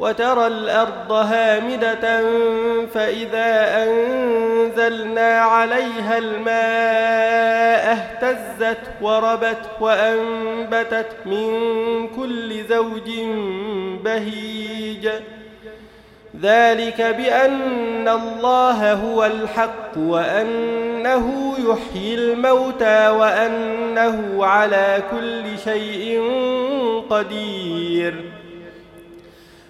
وترى الأرض هامدة فإذا أنزلنا عليها الماء اهتزت وربت وأنبتت من كل زوج بهيج. ذلك بأن الله هو الحق وأنه يحيي الموتى وأنه على كل شيء قدير.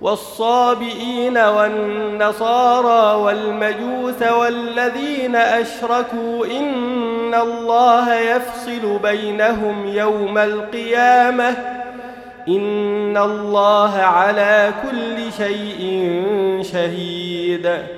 والصابئين والنصارى والمجوس والذين أشركوا إن الله يفصل بينهم يوم القيامة إن الله على كل شيء شهيد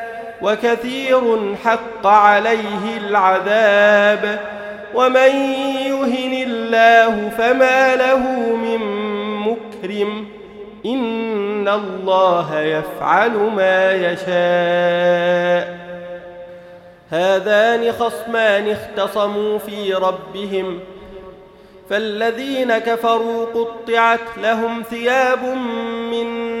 وكثير حق عليه العذاب ومن يهن الله فما له من مكرم إن الله يفعل ما يشاء. هذان خصمان اختصموا في ربهم. فالذين كفروا قطعت لهم ثياب من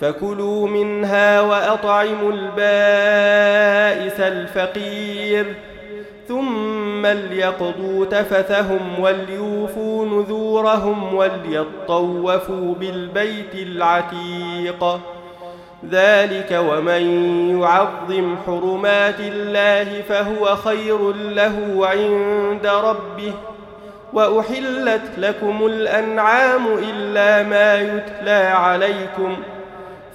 فكلوا منها وأطعموا البائس الفقير. ثم ليقضوا تفثهم وليوفوا نذورهم وليطوفوا بالبيت العتيق. ذلك ومن يعظم حرمات الله فهو خير له عند ربه. وأحلت لكم الأنعام إلا ما يتلى عليكم ۖ.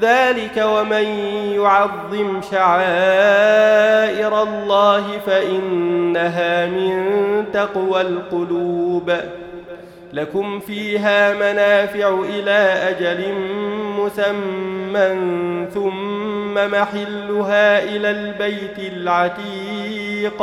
ذلك ومن يعظم شعائر الله فإنها من تقوى القلوب. لكم فيها منافع إلى أجل مسمى ثم محلها إلى البيت العتيق.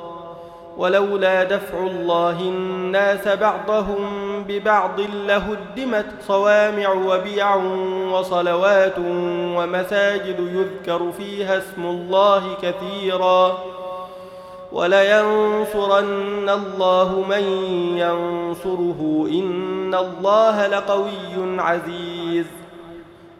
ولولا دفع الله الناس بعضهم ببعض لهدمت صوامع وبيع وصلوات ومساجد يذكر فيها اسم الله كثيرا. ولينصرن الله من ينصره إن الله لقوي عزيز.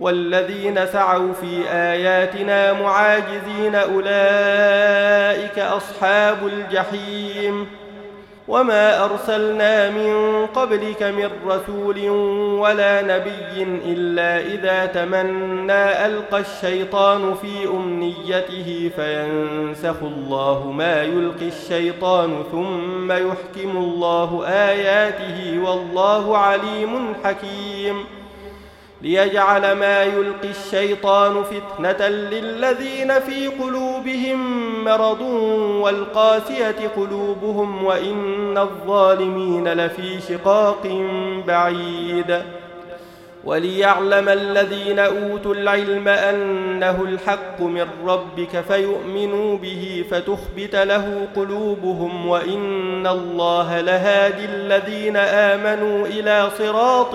والذين سعوا في آياتنا معاجزين أولئك أصحاب الجحيم. وما أرسلنا من قبلك من رسول ولا نبي إلا إذا تمنى ألقى الشيطان في أمنيته فينسخ الله ما يلقي الشيطان ثم يحكم الله آياته والله عليم حكيم. ليجعل ما يلقي الشيطان فتنة للذين في قلوبهم مرض والقاسية قلوبهم وإن الظالمين لفي شقاق بعيد. وليعلم الذين أوتوا العلم أنه الحق من ربك فيؤمنوا به فتخبت له قلوبهم وإن الله لهادي الذين آمنوا إلى صراط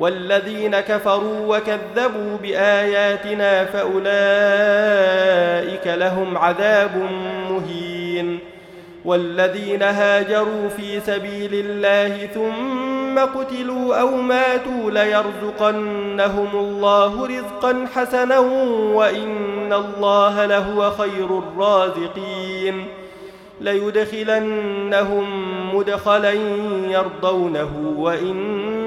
والذين كفروا وكذبوا بآياتنا فأولئك لهم عذاب مهين. والذين هاجروا في سبيل الله ثم قتلوا أو ماتوا ليرزقنهم الله رزقا حسنا وإن الله لهو خير الرازقين. ليدخلنهم مدخلا يرضونه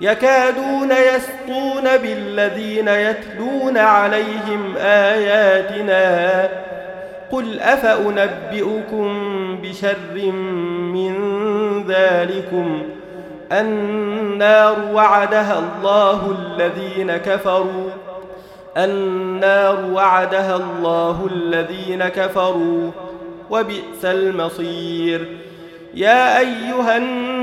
يكادون يسطون بالذين يتلون عليهم آياتنا قل أفأنبئكم بشر من ذلكم النار وعدها الله الذين كفروا النار وعدها الله الذين كفروا وبئس المصير يا أيها الناس